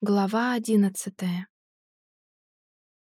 Глава одиннадцатая.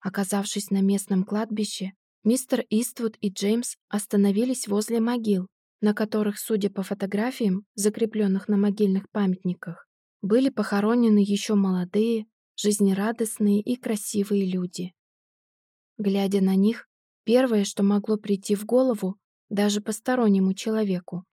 Оказавшись на местном кладбище, мистер Иствуд и Джеймс остановились возле могил, на которых, судя по фотографиям, закрепленных на могильных памятниках, были похоронены еще молодые, жизнерадостные и красивые люди. Глядя на них, первое, что могло прийти в голову даже постороннему человеку,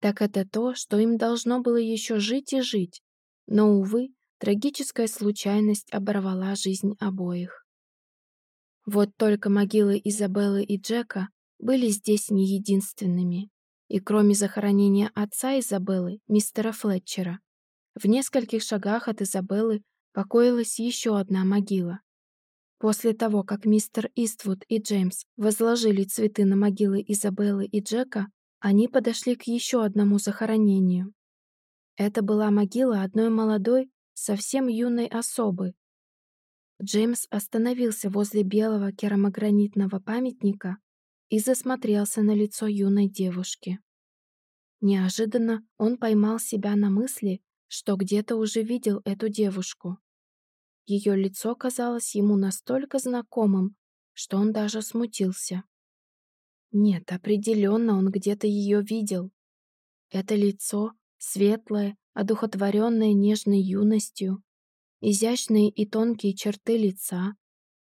так это то, что им должно было еще жить и жить, но, увы, Трагическая случайность оборвала жизнь обоих. Вот только могилы Изабеллы и Джека были здесь не единственными. И кроме захоронения отца Изабеллы, мистера Флетчера, в нескольких шагах от Изабеллы покоилась еще одна могила. После того, как мистер Иствуд и Джеймс возложили цветы на могилы Изабеллы и Джека, они подошли к еще одному захоронению. Это была могила одной молодой, совсем юной особы. Джеймс остановился возле белого керамогранитного памятника и засмотрелся на лицо юной девушки. Неожиданно он поймал себя на мысли, что где-то уже видел эту девушку. Ее лицо казалось ему настолько знакомым, что он даже смутился. Нет, определенно он где-то ее видел. Это лицо, светлое, одухотворенная нежной юностью, изящные и тонкие черты лица,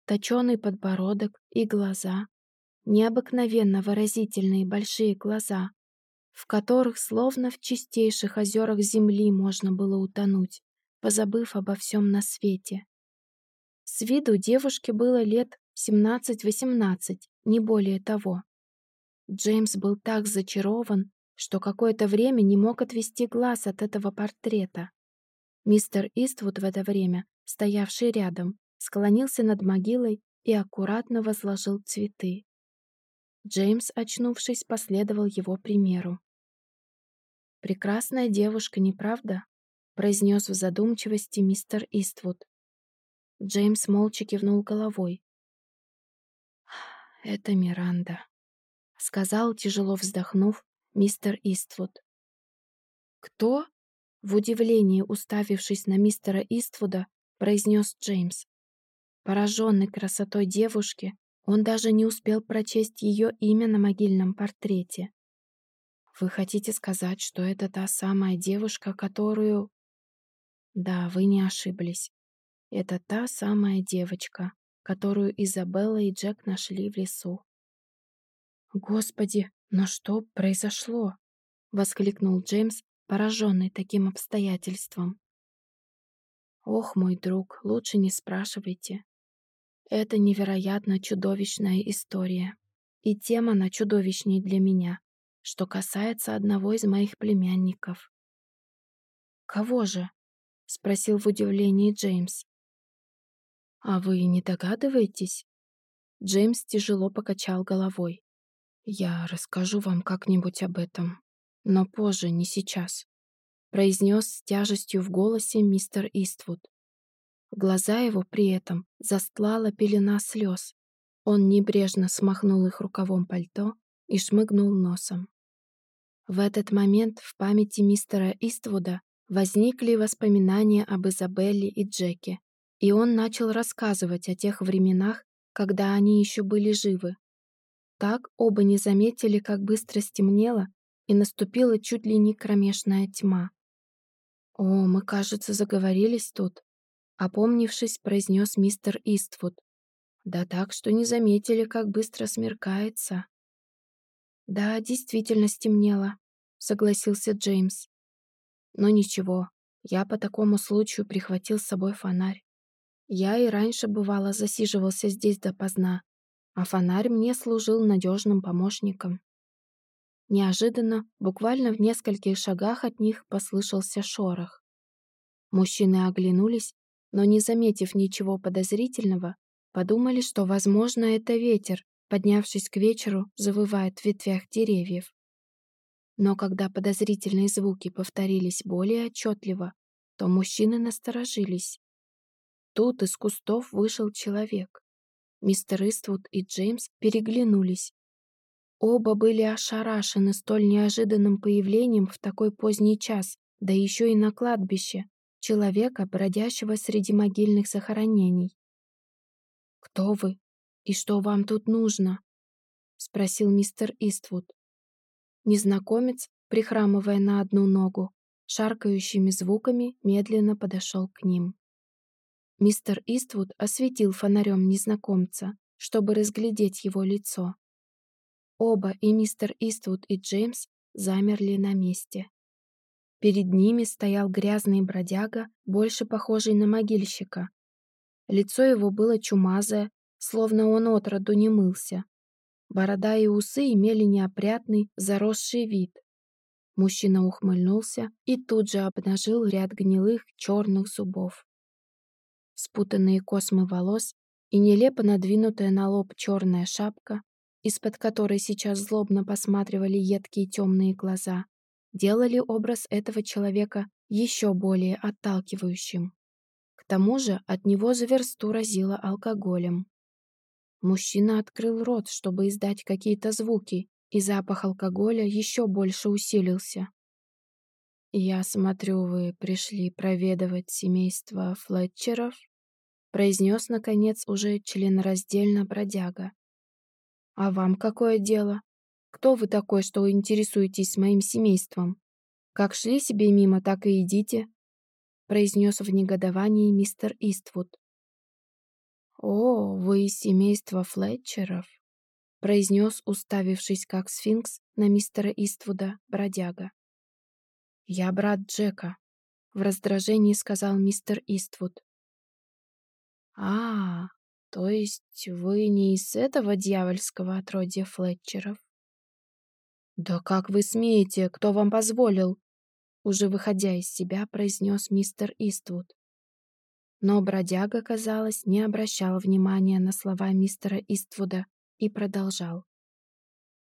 точеный подбородок и глаза, необыкновенно выразительные большие глаза, в которых словно в чистейших озерах земли можно было утонуть, позабыв обо всем на свете. С виду девушке было лет 17-18, не более того. Джеймс был так зачарован, что какое-то время не мог отвести глаз от этого портрета. Мистер Иствуд в это время, стоявший рядом, склонился над могилой и аккуратно возложил цветы. Джеймс, очнувшись, последовал его примеру. «Прекрасная девушка, не правда?» — произнес в задумчивости мистер Иствуд. Джеймс молча кивнул головой. «Это Миранда», — сказал, тяжело вздохнув, мистер Иствуд. «Кто?» В удивлении, уставившись на мистера Иствуда, произнес Джеймс. Пораженный красотой девушки, он даже не успел прочесть ее имя на могильном портрете. «Вы хотите сказать, что это та самая девушка, которую...» «Да, вы не ошиблись. Это та самая девочка, которую Изабелла и Джек нашли в лесу». «Господи, «Но что произошло?» — воскликнул Джеймс, пораженный таким обстоятельством. «Ох, мой друг, лучше не спрашивайте. Это невероятно чудовищная история. И тем она чудовищней для меня, что касается одного из моих племянников». «Кого же?» — спросил в удивлении Джеймс. «А вы не догадываетесь?» Джеймс тяжело покачал головой. «Я расскажу вам как-нибудь об этом, но позже, не сейчас», произнес с тяжестью в голосе мистер Иствуд. Глаза его при этом застлала пелена слез. Он небрежно смахнул их рукавом пальто и шмыгнул носом. В этот момент в памяти мистера Иствуда возникли воспоминания об Изабелле и Джеке, и он начал рассказывать о тех временах, когда они еще были живы. Так оба не заметили, как быстро стемнело, и наступила чуть ли не кромешная тьма. «О, мы, кажется, заговорились тут», — опомнившись, произнес мистер Иствуд. «Да так, что не заметили, как быстро смеркается». «Да, действительно стемнело», — согласился Джеймс. «Но ничего, я по такому случаю прихватил с собой фонарь. Я и раньше, бывало, засиживался здесь допоздна, а фонарь мне служил надежным помощником. Неожиданно, буквально в нескольких шагах от них послышался шорох. Мужчины оглянулись, но, не заметив ничего подозрительного, подумали, что, возможно, это ветер, поднявшись к вечеру, завывает в ветвях деревьев. Но когда подозрительные звуки повторились более отчетливо, то мужчины насторожились. Тут из кустов вышел человек. Мистер Иствуд и Джеймс переглянулись. Оба были ошарашены столь неожиданным появлением в такой поздний час, да еще и на кладбище, человека, бродящего среди могильных захоронений. «Кто вы? И что вам тут нужно?» — спросил мистер Иствуд. Незнакомец, прихрамывая на одну ногу, шаркающими звуками медленно подошел к ним. Мистер Иствуд осветил фонарем незнакомца, чтобы разглядеть его лицо. Оба, и мистер Иствуд, и Джеймс, замерли на месте. Перед ними стоял грязный бродяга, больше похожий на могильщика. Лицо его было чумазое, словно он отроду не мылся. Борода и усы имели неопрятный, заросший вид. Мужчина ухмыльнулся и тут же обнажил ряд гнилых черных зубов. Спутанные космы волос и нелепо надвинутая на лоб черная шапка, из-под которой сейчас злобно посматривали едкие темные глаза, делали образ этого человека еще более отталкивающим. К тому же от него за версту разило алкоголем. Мужчина открыл рот, чтобы издать какие-то звуки, и запах алкоголя еще больше усилился. «Я смотрю, вы пришли проведывать семейство Флетчеров?» Произнес, наконец, уже членораздельно бродяга. «А вам какое дело? Кто вы такой, что интересуетесь моим семейством? Как шли себе мимо, так и идите», произнес в негодовании мистер Иствуд. «О, вы из семейства Флетчеров», произнес, уставившись как сфинкс на мистера Иствуда, бродяга. «Я брат Джека», — в раздражении сказал мистер Иствуд. «А, то есть вы не из этого дьявольского отродья Флетчеров?» «Да как вы смеете? Кто вам позволил?» Уже выходя из себя, произнес мистер Иствуд. Но бродяга, казалось, не обращал внимания на слова мистера Иствуда и продолжал.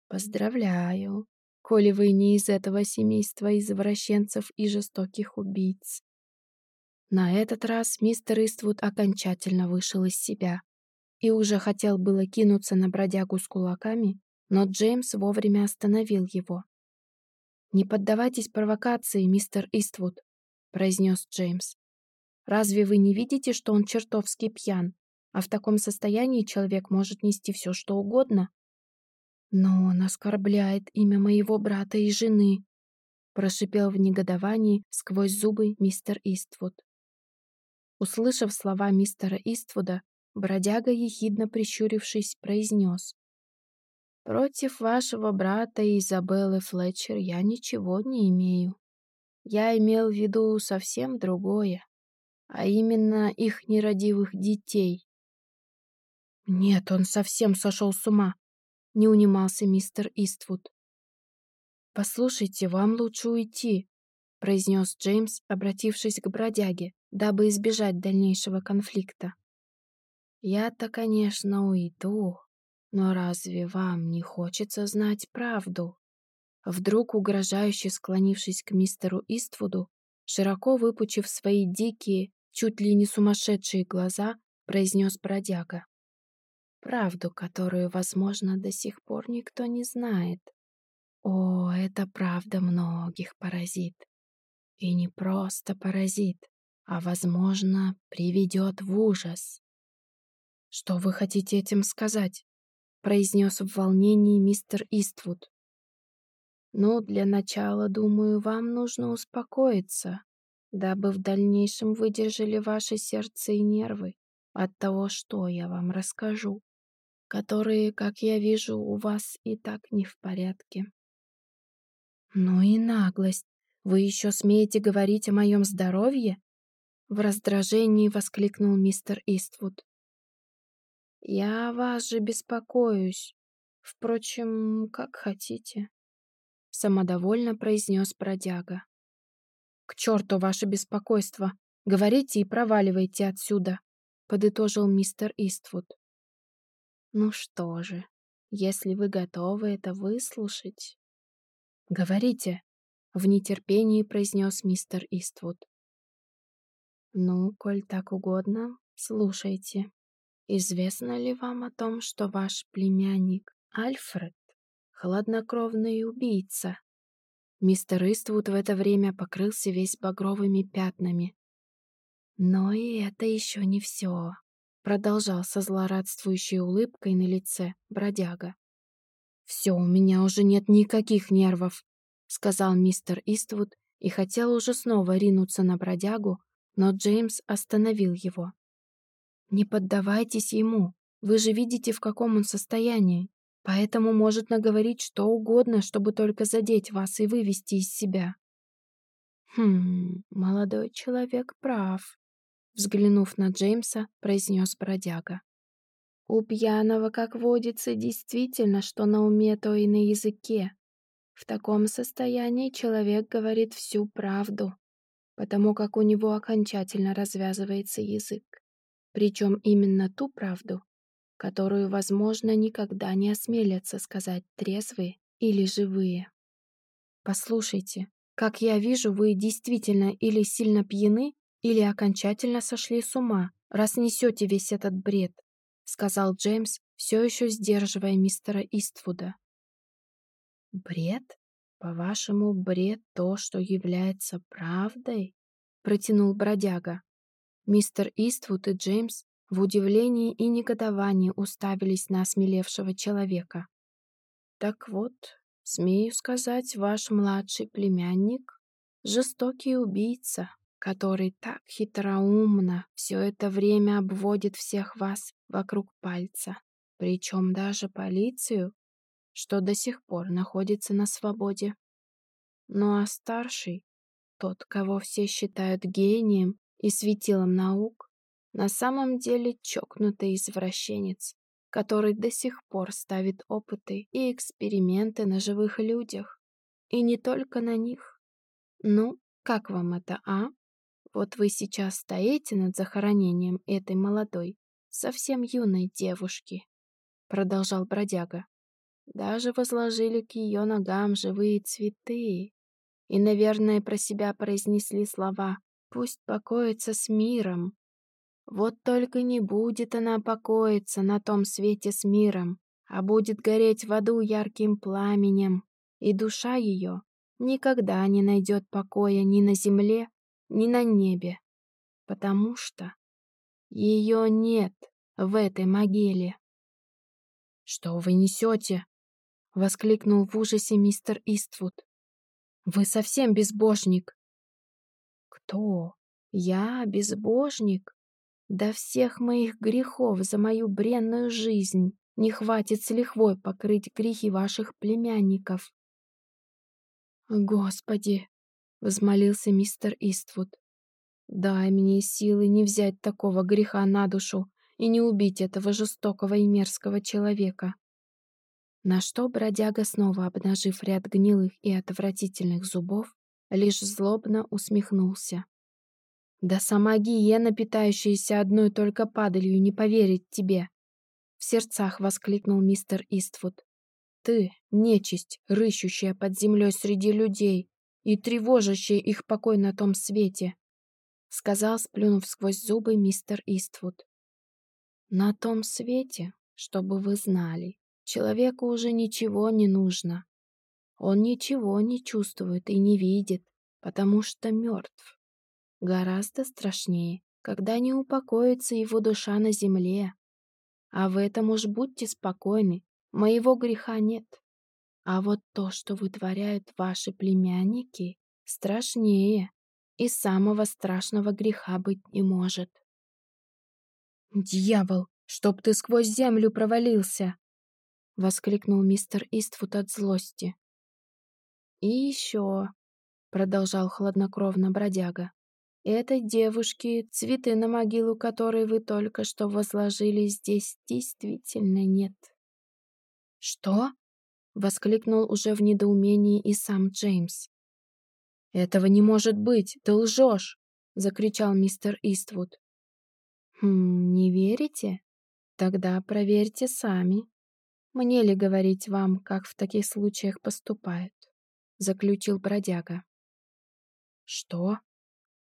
«Поздравляю, коли вы не из этого семейства извращенцев и жестоких убийц. На этот раз мистер Иствуд окончательно вышел из себя и уже хотел было кинуться на бродягу с кулаками, но Джеймс вовремя остановил его. «Не поддавайтесь провокации, мистер Иствуд», — произнес Джеймс. «Разве вы не видите, что он чертовски пьян, а в таком состоянии человек может нести все, что угодно?» «Но он оскорбляет имя моего брата и жены», — прошипел в негодовании сквозь зубы мистер Иствуд. Услышав слова мистера Иствуда, бродяга, ехидно прищурившись, произнес. «Против вашего брата Изабеллы Флетчер я ничего не имею. Я имел в виду совсем другое, а именно их нерадивых детей». «Нет, он совсем сошел с ума», — не унимался мистер Иствуд. «Послушайте, вам лучше уйти», — произнес Джеймс, обратившись к бродяге, дабы избежать дальнейшего конфликта. «Я-то, конечно, уйду, но разве вам не хочется знать правду?» Вдруг, угрожающе склонившись к мистеру Иствуду, широко выпучив свои дикие, чуть ли не сумасшедшие глаза, произнес бродяга. «Правду, которую, возможно, до сих пор никто не знает. О, эта правда многих поразит. И не просто поразит, а, возможно, приведет в ужас. «Что вы хотите этим сказать?» — произнес в волнении мистер Иствуд. «Ну, для начала, думаю, вам нужно успокоиться, дабы в дальнейшем выдержали ваше сердце и нервы от того, что я вам расскажу, которые, как я вижу, у вас и так не в порядке». «Ну и наглость! Вы еще смеете говорить о моем здоровье?» В раздражении воскликнул мистер Иствуд. «Я вас же беспокоюсь. Впрочем, как хотите», — самодовольно произнес бродяга. «К черту ваше беспокойство! Говорите и проваливайте отсюда», — подытожил мистер Иствуд. «Ну что же, если вы готовы это выслушать...» «Говорите», — в нетерпении произнес мистер Иствуд. «Ну, коль так угодно, слушайте. Известно ли вам о том, что ваш племянник Альфред — хладнокровный убийца?» Мистер Иствуд в это время покрылся весь багровыми пятнами, Но и это еще не все, продолжал со злорадствующей улыбкой на лице бродяга. «Все, у меня уже нет никаких нервов», — сказал мистер Иствуд и хотел уже снова ринуться на бродягу, но Джеймс остановил его. «Не поддавайтесь ему, вы же видите, в каком он состоянии, поэтому может наговорить что угодно, чтобы только задеть вас и вывести из себя». «Хм, молодой человек прав», — взглянув на Джеймса, произнес бродяга. «У пьяного, как водится, действительно, что на уме, то и на языке. В таком состоянии человек говорит всю правду, потому как у него окончательно развязывается язык. Причем именно ту правду, которую, возможно, никогда не осмелятся сказать трезвые или живые. Послушайте, как я вижу, вы действительно или сильно пьяны, или окончательно сошли с ума, раз несете весь этот бред, сказал Джеймс, все еще сдерживая мистера Иствуда. Бред? По-вашему, бред то, что является правдой? Протянул бродяга. Мистер Иствуд и Джеймс в удивлении и негодовании уставились на осмелевшего человека. Так вот, Смею сказать, ваш младший племянник — жестокий убийца, который так хитроумно все это время обводит всех вас вокруг пальца, причем даже полицию, что до сих пор находится на свободе. Ну а старший, тот, кого все считают гением и светилом наук, на самом деле чокнутый извращенец, который до сих пор ставит опыты и эксперименты на живых людях. И не только на них. Ну, как вам это, а? Вот вы сейчас стоите над захоронением этой молодой, совсем юной девушки, продолжал бродяга. Даже возложили к ее ногам живые цветы. И, наверное, про себя произнесли слова «Пусть покоится с миром, вот только не будет она покоиться на том свете с миром, а будет гореть в аду ярким пламенем, и душа ее никогда не найдет покоя ни на земле, ни на небе, потому что ее нет в этой могиле. «Что вы несете?» — воскликнул в ужасе мистер Иствуд. «Вы совсем безбожник!» «Кто? Я безбожник?» Да всех моих грехов за мою бренную жизнь не хватит с лихвой покрыть грехи ваших племянников. Господи, возмолился мистер Иствуд. Дай мне силы не взять такого греха на душу и не убить этого жестокого и мерзкого человека. На что бродяга, снова обнажив ряд гнилых и отвратительных зубов, лишь злобно усмехнулся. Да сама гиена, питающаяся одной только падалью, не поверит тебе. В сердцах воскликнул мистер Иствуд. Ты — нечисть, рыщущая под землей среди людей и тревожащая их покой на том свете, сказал, сплюнув сквозь зубы мистер Иствуд. На том свете, чтобы вы знали, человеку уже ничего не нужно. Он ничего не чувствует и не видит, потому что мертв. Гораздо страшнее, когда не упокоится его душа на земле. А в этом уж будьте спокойны, моего греха нет. А вот то, что вытворяют ваши племянники, страшнее, и самого страшного греха быть не может. «Дьявол, чтоб ты сквозь землю провалился!» — воскликнул мистер Иствуд от злости. «И еще», — продолжал хладнокровно бродяга, Этой девушки, цветы на могилу которой вы только что возложили здесь, действительно нет. «Что?» — воскликнул уже в недоумении и сам Джеймс. «Этого не может быть! Ты лжешь!» — закричал мистер Иствуд. «Хм, не верите? Тогда проверьте сами. Мне ли говорить вам, как в таких случаях поступают?» — заключил бродяга. «Что?»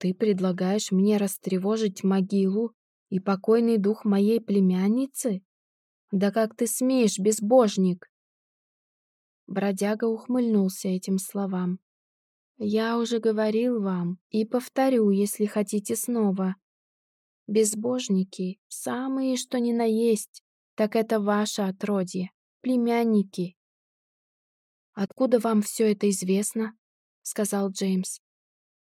Ты предлагаешь мне растревожить могилу и покойный дух моей племянницы? Да как ты смеешь, безбожник!» Бродяга ухмыльнулся этим словам. «Я уже говорил вам и повторю, если хотите снова, Безбожники, самые что ни на есть, так это ваше отродье, племянники. «Откуда вам все это известно?» — сказал Джеймс.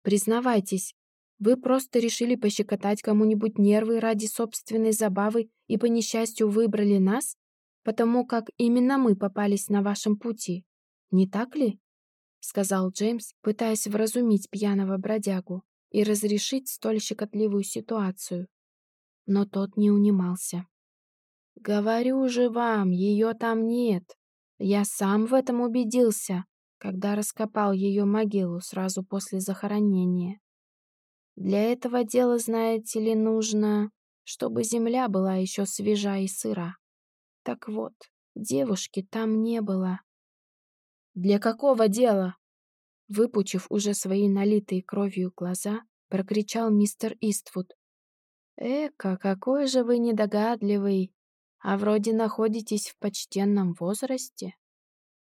«Признавайтесь, вы просто решили пощекотать кому-нибудь нервы ради собственной забавы и по несчастью выбрали нас, потому как именно мы попались на вашем пути, не так ли?» — сказал Джеймс, пытаясь вразумить пьяного бродягу и разрешить столь щекотливую ситуацию. Но тот не унимался. «Говорю же вам, ее там нет. Я сам в этом убедился, когда раскопал ее могилу сразу после захоронения. Для этого дела, знаете ли, нужно, чтобы земля была еще свежа и сыра. Так вот, девушки там не было». «Для какого дела?» Выпучив уже свои налитые кровью глаза, прокричал мистер Иствуд. «Эка, какой же вы недогадливый! А вроде находитесь в почтенном возрасте.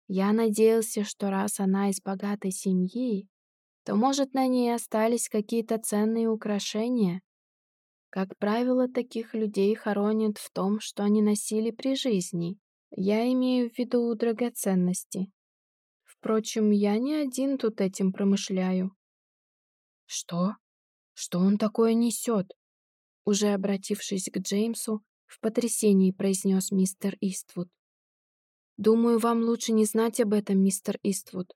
Я надеялся, что раз она из богатой семьи, то, может, на ней остались какие-то ценные украшения. Как правило, таких людей хоронят в том, что они носили при жизни. Я имею в виду драгоценности. Впрочем, я не один тут этим промышляю. Что? Что он такое несет? Уже обратившись к Джеймсу, в потрясении произнес мистер Иствуд. «Думаю, вам лучше не знать об этом, мистер Иствуд»,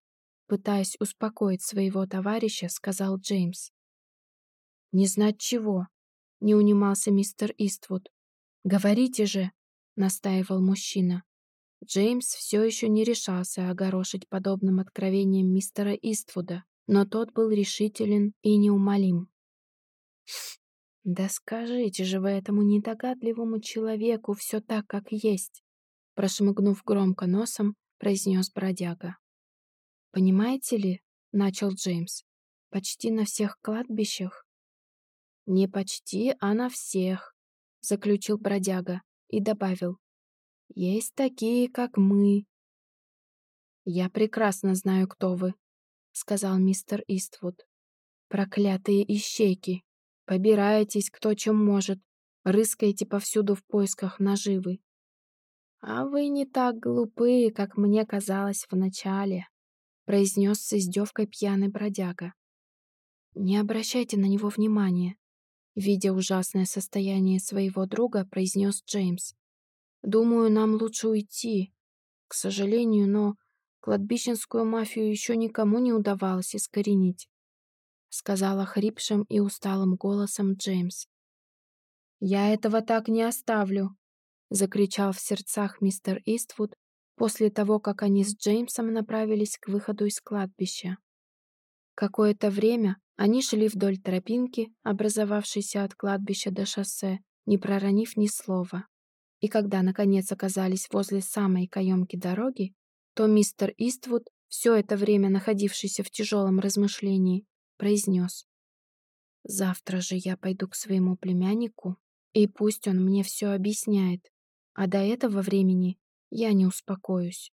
пытаясь успокоить своего товарища, сказал Джеймс. «Не знать чего?» — не унимался мистер Иствуд. «Говорите же!» — настаивал мужчина. Джеймс все еще не решался огорошить подобным откровением мистера Иствуда, но тот был решителен и неумолим. «Да скажите же вы этому недогадливому человеку все так, как есть», прошмыгнув громко носом, произнес бродяга. «Понимаете ли, — начал Джеймс, — почти на всех кладбищах». «Не почти, а на всех», — заключил бродяга и добавил. Есть такие, как мы. Я прекрасно знаю, кто вы, сказал мистер Иствуд. Проклятые ищейки. Побираетесь кто чем может. Рыскаете повсюду в поисках наживы. А вы не так глупы, как мне казалось вначале, произнес с издевкой пьяный бродяга. Не обращайте на него внимания. Видя ужасное состояние своего друга, произнес Джеймс. Думаю, нам лучше уйти. К сожалению, но кладбищенскую мафию еще никому не удавалось искоренить», сказала хрипшим и усталым голосом Джеймс. «Я этого так не оставлю», закричал в сердцах мистер Иствуд после того, как они с Джеймсом направились к выходу из кладбища. Какое-то время они шли вдоль тропинки, образовавшейся от кладбища до шоссе, не проронив ни слова. И когда, наконец, оказались возле самой каемки дороги, то мистер Иствуд, все это время находившийся в тяжелом размышлении, произнес. «Завтра же я пойду к своему племяннику, и пусть он мне все объясняет, а до этого времени я не успокоюсь».